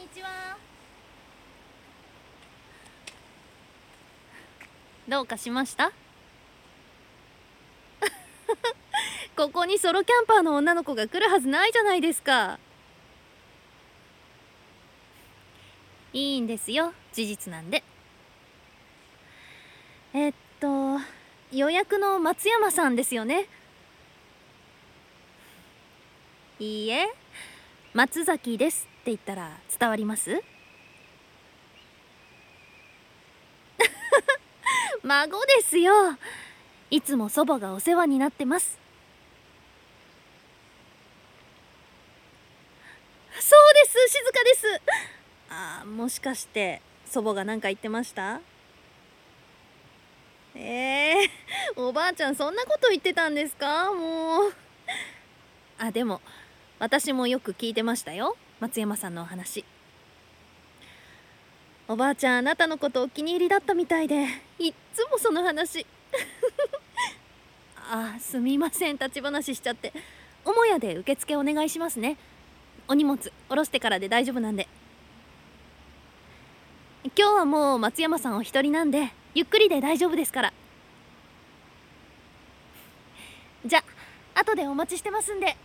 にちは。どうかしました？ここにソロキャンパーの女の子が来るはずないじゃないですか。いいんですよ。事実なんで。えっと予約の松山さんですよね？いいえ。松崎ですって言ったら伝わります？孫ですよ。いつも祖母がお世話になってます。そうです静かです。あもしかして祖母が何か言ってました？えー、おばあちゃんそんなこと言ってたんですか？もう。あでも私もよく聞いてましたよ。松山さんのお話。おばあちゃんあなたのことお気に入りだったみたいで。いっつもその話。あすみません。立ち話しちゃって。母屋で受付お願いしますね。お荷物下ろしてからで大丈夫なんで。今日はもう松山さんお一人なんでゆっくりで大丈夫ですから。じゃ後でお待ちしてますんで。